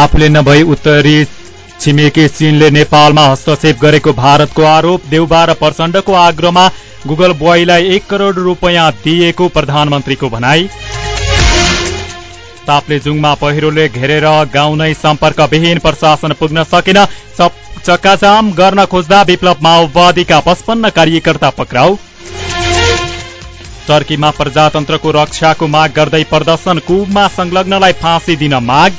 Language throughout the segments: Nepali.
आफूले नभई उत्तरी छिमेकी चीनले नेपालमा हस्तक्षेप गरेको भारतको आरोप देउबा र प्रचण्डको आग्रहमा गुगल बोयलाई एक करोड रुपियाँ दिएको प्रधानमन्त्रीको भनाई। ताप्लेजुङमा पहिरोले घेरेर गाउँ नै सम्पर्कविहीन प्रशासन पुग्न सकेन। चक्काजाम गर्न खोज्दा विप्लव माओवादीका पचपन्न कार्यकर्ता पक्राउ। टर्कीमा प्रजातन्त्रको रक्षाको माग गर्दै प्रदर्शन कुबमा संलग्नलाई फाँसी दिन माग।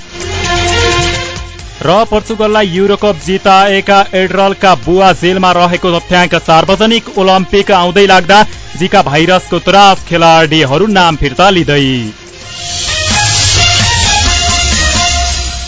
र पोर्चुगललाई युरोकप जिताएका एड्रलका बुवा जेलमा रहेको तथ्याङ्क सार्वजनिक ओलम्पिक आउँदै लाग्दा जिका भाइरसको त्रास खेलाडीहरू नाम फिर्ता लिँदै।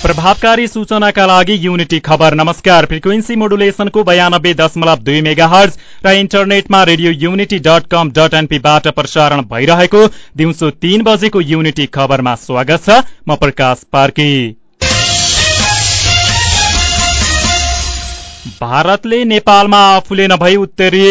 प्रभावकारी सूचनाका लागि युनिटी खबर। नमस्कार। फ्रिक्वेन्सी मोडुलेसनको बयानब्बे दशमलव दुई मेगा हर्ज र इन्टरनेटमा radio unity dot com dot एनपीबाट प्रसारण भइरहेको दिउँसो तीन बजेको युनिटी खबरमा स्वागत छ। म प्रकाश पार्की। भारतले नेपालमा आफूले नभई उत्तरी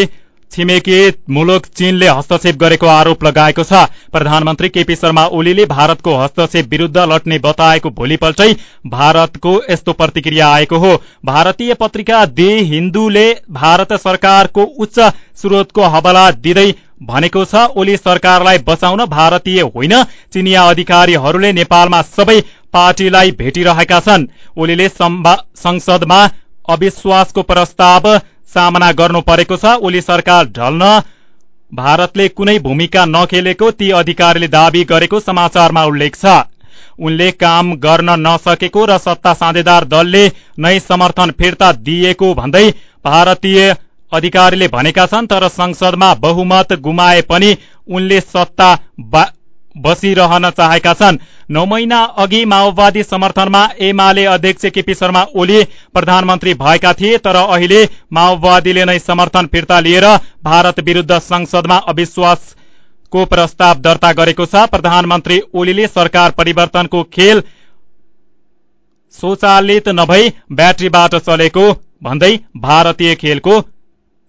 छिमेकी मुलुक चीनले हस्तक्षेप गरेको आरोप लगाएको छ। प्रधानमन्त्री केपी शर्मा ओलीले भारतको हस्तक्षेप विरूद्ध लड्ने बताएको भोलिपल्टै भारतको यस्तो प्रतिक्रिया आएको हो। भारतीय पत्रिका दि हिन्दूले भारत सरकारको उच्च स्रोतको हवाला दिँदै भनेको छ ओली सरकारलाई बचाउन भारतीय होइन चिनिया अधिकारीहरूले नेपालमा सबै पार्टीलाई भेटिरहेका छन्। ओलीले संसदमा अविश्वासको प्रस्ताव सामना गर्नु परेको छ। ओली सरकार ढल्न। भारतले कुनै भूमिका नखेलेको ती अधिकारीले दावी गरेको समाचारमा उल्लेख छ। उनले काम गर्न नसकेको र सत्ता साझेदार दलले नै समर्थन फिर्ता दिएको भन्दै भारतीय अधिकारीले भनेका छन् तर संसदमा बहुमत गुमाए पनि उनले सत्ता बसिरहन चाहेका छन्। नौ महिना अघि माओवादी समर्थनमा एमाले अध्यक्ष केपी शर्मा ओली प्रधानमन्त्री भएका थिए तर अहिले माओवादीले नै समर्थन फिर्ता लिएर भारत विरूद्ध संसदमा अविश्वासको प्रस्ताव दर्ता गरेको छ। प्रधानमन्त्री ओलीले सरकार परिवर्तनको खेल स्वचालित नभई ब्याट्रीबाट चलेको भन्दै भारतीय खेलको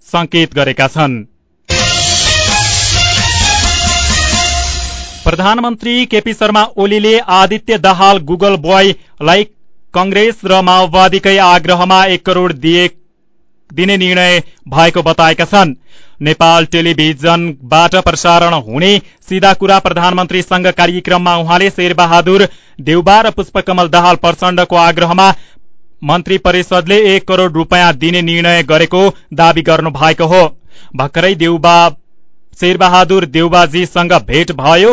संकेत गरेका छन्। प्रधानमन्त्री केपी शर्मा ओलीले आदित्य दाहाल गुगल बोयलाई कंग्रेस र माओवादीकै आग्रहमा एक करोड़ दिने निर्णय भएको बताएका छन्। नेपाल टेलिभिजनबाट प्रसारण हुने सिधा कुरा प्रधानमन्त्रीसँग कार्यक्रममा उहाँले शेरबहादुर देउबा र पुष्पकमल दाहाल प्रचण्डको आग्रहमा मन्त्री परिषदले एक करोड़ रूपियाँ दिने निर्णय गरेको दावी गर्नु भएको हो। भर्खरै देउबा शेरबहादुर देउबाजीसँग भेट भयो।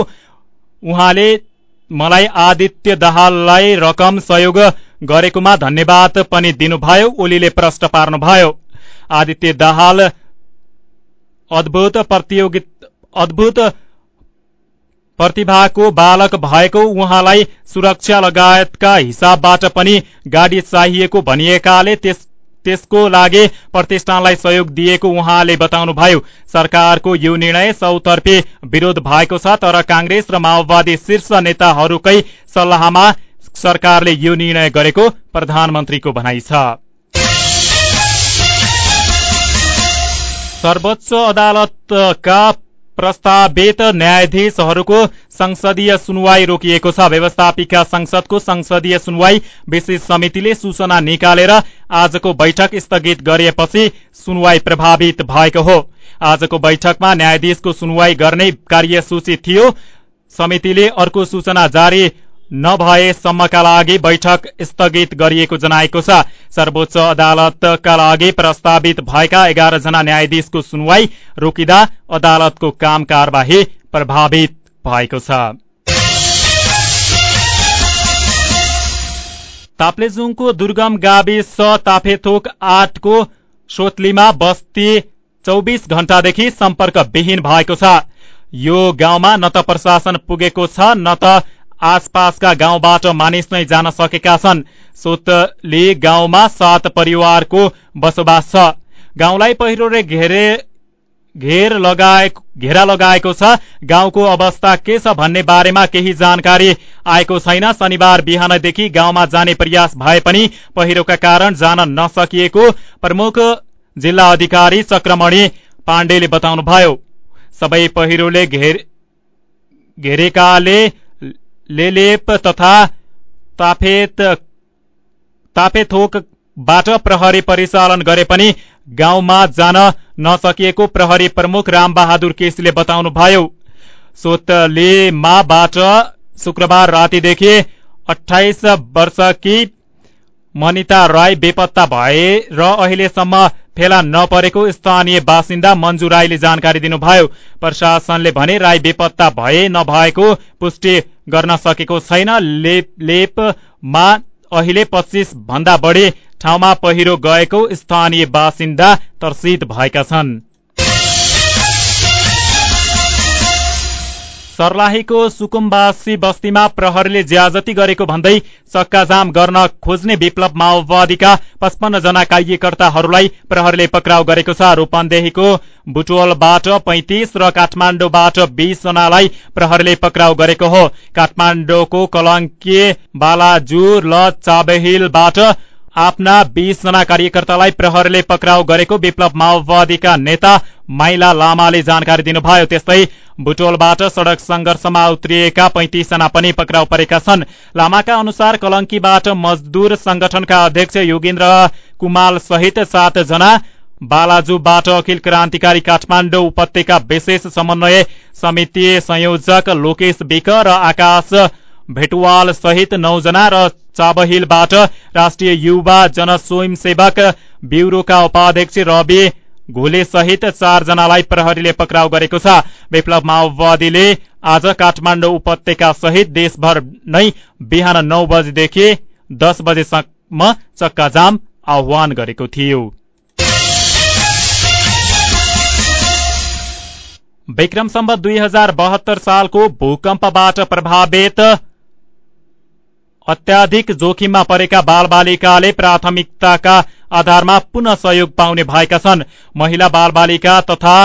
उहाँले मलाई आदित्य दाहाललाई रकम सहयोग गरेकोमा धन्यवाद पनि दिनुभयो। ओलीले प्रश्न पार्नुभयो आदित्य दाहाल अद्भुत अद्भुत प्रतिभाको बालक भएको उहाँलाई सुरक्षा लगायतका हिसाबबाट पनि गाडी चाहिएको भनिएकाले त्यस त्यसको लागि प्रतिष्ठानलाई सहयोग दिएको उहाँले बताउनुभयो। सरकारको यो निर्णय चौतर्फी विरोध भएको छ तर कांग्रेस र माओवादी शीर्ष नेताहरूकै सल्लाहमा सरकारले यो निर्णय गरेको प्रधानमन्त्रीको भनाइ छ। सर्वोच्च अदालतका प्रस्तावित न्यायाधीशहरूको संसदीय सुनवाई रोकिएको छ। व्यवस्थापिका संसदको संसदीय सुनवाई विशेष समितिले सूचना निकालेर आजको बैठक स्थगित गरिएपछि सुनवाई प्रभावित भएको हो। आजको बैठकमा न्यायाधीशको सुनवाई गर्ने कार्यसूची थियो। समितिले अर्को सूचना जारी नभएसम्मका लागि बैठक स्थगित गरिएको जनाएको छ। सर्वोच्च अदालतका लागि प्रस्तावित भएका एघार जना न्यायाधीशको सुनवाई रोकिँदा अदालतको काम कार्यवाही प्रभावित भएको छ। ताप्लेजुङको दुर्गम गाविस ताफेथोक आठको सोतलीमा बस्ती चौबिस घण्टादेखि सम्पर्क विहीन भएको छ। यो गाउँमा न त प्रशासन पुगेको छ न त आसपासका गाउँबाट मानिस नै जान सकेका छन्। सोतली गाउँमा सात परिवारको बसोबास छ। गाउँलाई पहिरोले घेरे घेर लगाएको घेरा लगाएको छ गाउँको अवस्था के छ भन्ने बारेमा केही जानकारी आएको छैन। शनिबार बिहानदेखि गाउँमा जाने प्रयास भए पनि पहिरोका कारण जान नसकिएको प्रमुख जिल्ला अधिकारी चक्रमणि पाण्डेले बताउनुभयो। सबै पहिरोले घेरेकाले लेलेप तथा तापेथोकबाट प्रहरी परिचालन गरे पनि गाउँमा जान नसकिएको प्रहरी प्रमुख रामबहादुर केसीले बताउनुभयो सोतलेमाबाट शुक्रबार रातिदेखि अठाइस वर्षकी मनिता राई बेपत्ता भए र अहिलेसम्म फेला नपरेको स्थानीय बासिन्दा मञ्जु राईले जानकारी दिनुभयो। प्रशासनले भने राई बेपत्ता भए नभएको पुष्टि गर्न सकेको छैन। लेप लेपमा अहिले पच्चिस भन्दा बढी ठाउँमा पहिरो गएको स्थानीय बासिन्दा तर्सित भएका छन्। सर्लाहीको सुकुम्बासी बस्तीमा प्रहरीले ज्याजती गरेको भन्दै चक्काजाम गर्न खोज्ने विप्लव माओवादीका पचपन्न जना कार्यकर्ताहरूलाई प्रहरीले पक्राउ गरेको छ। रूपन्देहीको बुटोलबाट पैंतिस र काठमाडौँबाट बीस जनालाई प्रहरीले पक्राउ गरेको हो। काठमाडौँको कलङ्के बालाजु ल चाबेहिलबाट आफ्ना बीस जना कार्यकर्तालाई प्रहरीले पक्राउ गरेको विप्लव माओवादीका नेता माइला लामाले जानकारी दिनुभयो त्यस्तै बुटोलबाट सड़क संघर्षमा उत्रिएका पैंतिस जना पनि पक्राउ परेका छन्। लामाका अनुसार कलंकीबाट मजदूर संगठनका अध्यक्ष योगेन्द्र कुमाल सहित सात जना बालाजुबाट अखिल क्रान्तिकारी काठमाडौँ उपत्यका विशेष समन्वय समिति संयोजक लोकेश विक र आकाश भेटवाल सहित नौजना र चाबहिलबाट राष्ट्रिय युवा जनस्वयंसेवक ब्यूरोका उपाध्यक्ष रवि घोले सहित चारजनालाई प्रहरीले पक्राउ गरेको छ। विप्लव माओवादीले आज काठमाडौँ उपत्यका सहित देशभर नै बिहान नौ बजेदेखि दस बजेसम्म चक्काजाम आह्वान गरेको थियो। विक्रम सम्बत दुई हजार बहत्तर सालको भूकम्पबाट प्रभावित अत्याधिक जोखिममा परेका बालबालिकाले प्राथमिकताका आधारमा पुनः सहयोग पाउने भएका छन्। महिला बालबालिका तथा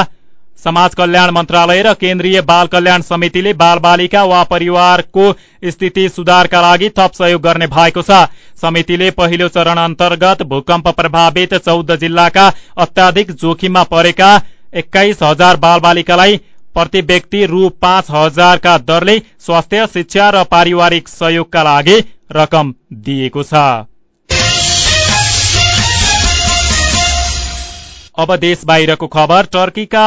समाज कल्याण मन्त्रालय र केन्द्रीय बाल कल्याण समितिले बालबालिका वा परिवारको स्थिति सुधारका लागि थप सहयोग गर्ने भएको छ। समितिले पहिलो चरण अन्तर्गत भूकम्प प्रभावित चौध जिल्लाका अत्याधिक जोखिममा परेका एक्काइस हजार बालबालिकालाई प्रति व्यक्ति रु पाँच हजारका दरले स्वास्थ्य शिक्षा र पारिवारिक सहयोगका लागि रकम दिएको छ। अब देश बाहिरको खबर टर्कीका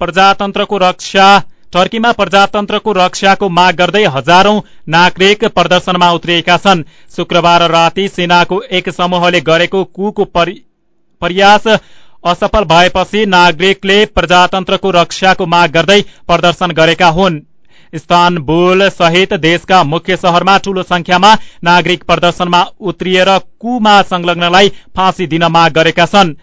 प्रजातन्त्रको रक्षा टर्कीमा प्रजातन्त्रको रक्षाको माग गर्दै हजारौं नागरिक प्रदर्शनमा उत्रिएका छन्। शुक्रबार राति सेनाको एक समूहले गरेको कुको प्रयास असफल भएपछि नागरिकले प्रजातन्त्रको रक्षाको माग गर्दै प्रदर्शन गरेका हुन्। इस्तानबुल सहित देशका मुख्य शहरमा ठूलो संख्यामा नागरिक प्रदर्शनमा उत्रिएर कुमा संलग्नलाई फाँसी दिन माग गरेका छन्।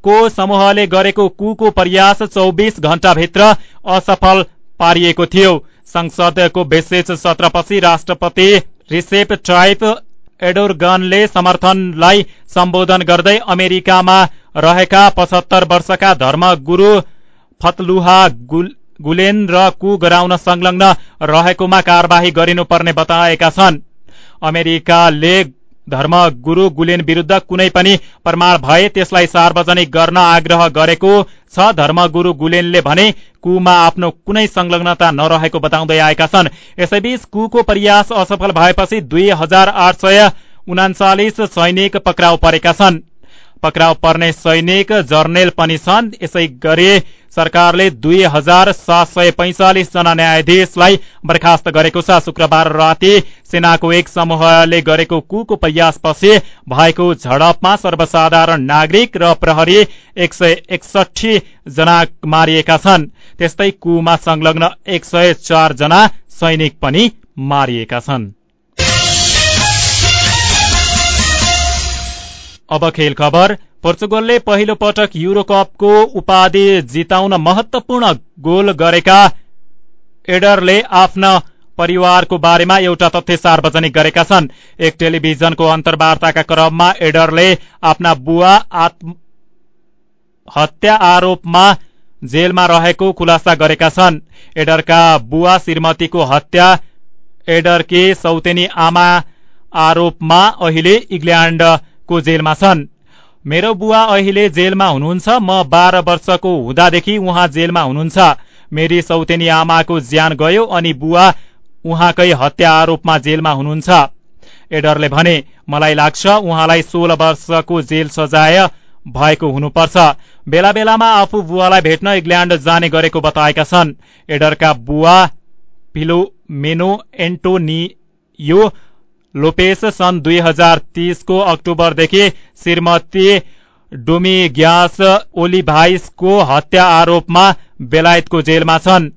सेनाको समूहले गरेको कुको प्रयास चौबिस घण्टाभित्र असफल पारिएको थियो। संसदको विशेष सत्रपछि राष्ट्रपति रिसेप ट्राइप एडोरगनले समर्थनलाई सम्बोधन गर्दै अमेरिकामा रहेका पचहत्तर वर्षका धर्मगुरू फतलुहा गुलेन र कु गराउन संलग्न रहेकोमा कार्यवाही गरिनुपर्ने बताएका छन्। अमेरिकाले धर्म गुरू गुलेन विरूद्ध कुनै पनि प्रमाण भए त्यसलाई सार्वजनिक गर्न आग्रह गरेको छ। धर्मगुरू गुलेनले भने कुमा आफ्नो कुनै संलग्नता नरहेको बताउँदै आएका छन्। यसैबीच कुको प्रयास असफल भएपछि दुई हजार आठ सय उनाचालिस सैनिक पक्राउ परेका छन्। पक्राउ पर्ने सैनिक जर्नेल पनि छन्। यसै गरी सरकारले दुई हजार सात सय पैंचालिस जना न्यायाधीशलाई बर्खास्त गरेको छ। शुक्रबार राति सेनाको एक समूहले गरेको कुको प्रयासपछि भएको झडपमा सर्वसाधारण नागरिक र प्रहरी एक सय एकसठी जना मारिएका छन्। त्यस्तै कुमा संलग्न एक सय चार जना सैनिक पनि मारिएका छन्। अब खेल खबर। पोर्चुगलले पहिलो पटक युरोकपको उपाधि जिताउन महत्वपूर्ण गोल गरेका एडरले आफ्ना परिवारको बारेमा एउटा तथ्य सार्वजनिक गरेका छन्। एक टेलिभिजनको अन्तर्वार्ताका क्रममा एडरले आफ्ना बुवा हत्या आरोपमा जेलमा रहेको खुलासा गरेका छन्। एडरका बुवा श्रीमतीको हत्या एडरकी सौतेनी आमा आरोपमा अहिले इङ्ल्याण्डको जेलमा छन्। मेरो बुवा अहिले जेलमा हुनुहुन्छ म बाह्र वर्षको हुँदादेखि उहाँ जेलमा हुनुहुन्छ। मेरी सौतेनी आमाको ज्यान गयो अनि बुवा उहाँकै हत्या आरोपमा जेलमा हुनुहुन्छ। एडरले भने मलाई लाग्छ उहाँलाई सोह्र वर्षको जेल सजाय भएको हुनुपर्छ। बेला बेलामा आफू बुवालाई भेट्न इङ्ल्याण्ड जाने गरेको बताएका छन्। एडरका बुवा फिलोमेनो एन्टोनियो लोपेस सन् दुई हजार तीसको अक्टोबरदेखि श्रीमती डोमिग्यास ओलिभाइसको हत्या आरोपमा बेलायतको जेलमा छन्।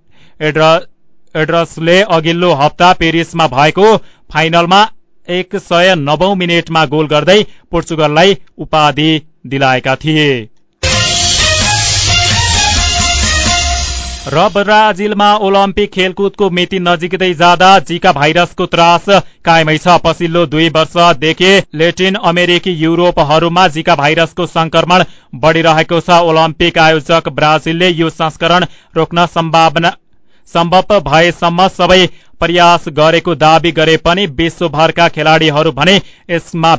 एड्रसले अघिल्लो हप्ता पेरिसमा भएको फाइनलमा एक सय नवौं मिनटमा गोल गर्दै पोर्चुगललाई उपाधि दिलाएका थिए। र ब्राजिलमा ओलम्पिक खेलकुदको मिति नजिकै जाँदा जिका भाइरसको त्रास कायमै छ। पछिल्लो दुई वर्षदेखि लेटिन अमेरिकी युरोपहरूमा जिका भाइरसको संक्रमण बढ़िरहेको छ। ओलम्पिक आयोजक ब्राजिलले यो संस्करण रोक्न सम्भावना सम्भव भएसम्म सबै प्रयास गरेको दावी गरे पनि विश्वभरका खेलाड़ीहरू भने यसमा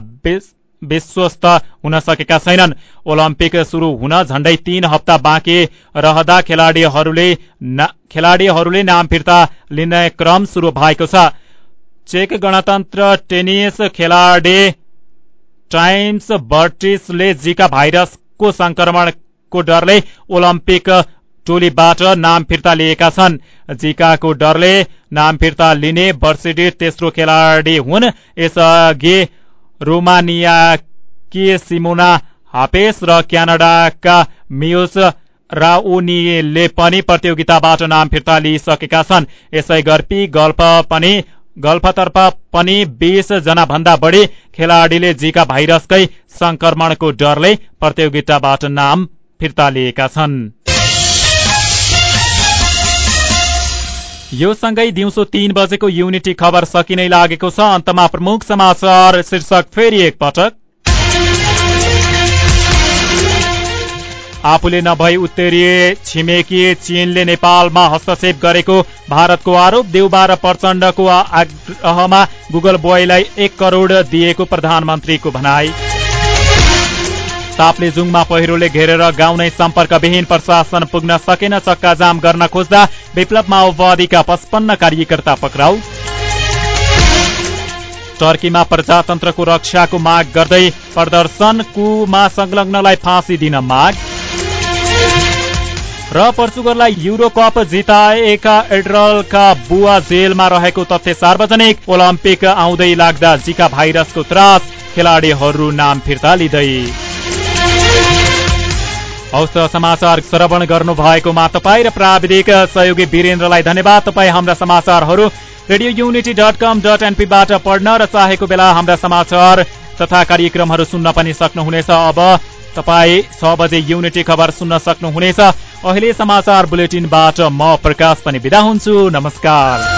विश्वस्त हुन सकेका छैनन्। ओलम्पिक शुरू हुन झण्डै तीन हप्ता बाँकी रहँदा खेलाड़ीहरूले खेलाड़ीहरूले नाम फिर्ता लिने क्रम शुरू भएको छ। चेक गणतन्त्र टेनिस खेलाडी टाइम्स बर्टिसले जिका भाइरसको संक्रमणको डरले ओलम्पिक टोलीबाट नाम फिर्ता लिएका छन्। जिकाको डरले नाम फिर्ता लिने बर्सिडी तेस्रो खेलाडी हुन्। यसअघि रोमानियाकी सिमोना हापेस र क्यानाडाका मियोस राउनीले पनि प्रतियोगिताबाट नाम फिर्ता लिइसकेका छन्। यसै गर्पी गल्फ पनि गल्फतर्फ पनि बीस जना भन्दा बढ़ी खेलाड़ीले जिका भाइरसकै संक्रमणको डरले प्रतियोगिताबाट नाम फिर्ता लिएका छन्। यो सँगै दिउँसो तीन बजेको युनिटी खबर सकिनै लागेको छ। अन्तमा प्रमुख समाचार शीर्षक फेरि एकपटक। आफूले नभई उत्तरीय छिमेकी चीनले नेपालमा हस्तक्षेप गरेको भारतको आरोप देउबा प्रचण्डको आग्रहमा गुगल बोयलाई एक करोड़ दिएको प्रधानमन्त्रीको भनाई। ताप्लेजुङमा पहिरोले घेरेर गाउँ नै सम्पर्कविहीन प्रशासन पुग्न सकेन चक्का जाम गर्न खोज्दा विप्लव माओवादीका पचपन्न कार्यकर्ता पक्राउ। टर्कीमा प्रजातन्त्रको रक्षाको माग गर्दै प्रदर्शनकुमा संलग्नलाई फाँसी दिन माग। र पोर्चुगललाई युरोकप जिताएका एड्रलका बुवा जेलमा रहेको तथ्य सार्वजनिक। ओलम्पिक आउँदै लाग्दा जिका भाइरसको त्रास खेलाडीहरू नाम फिर्ता लिँदै। हौस् समाचार श्रवण गर्नु भएकोमा तपाईँ र प्राविधिक सहयोगी वीरेन्द्रलाई धन्यवाद। तपाईँ हाम्रा समाचारहरू Radio Unity dot com dot एनपीबाट पढ्न र चाहेको बेला हाम्रा समाचार तथा कार्यक्रमहरू सुन्न पनि सक्नुहुनेछ। अब तपाईँ छ बजे युनिटी खबर सुन्न सक्नुहुनेछ। अहिले समाचार बुलेटिनबाट म प्रकाश पनि विदा हुन्छु। नमस्कार।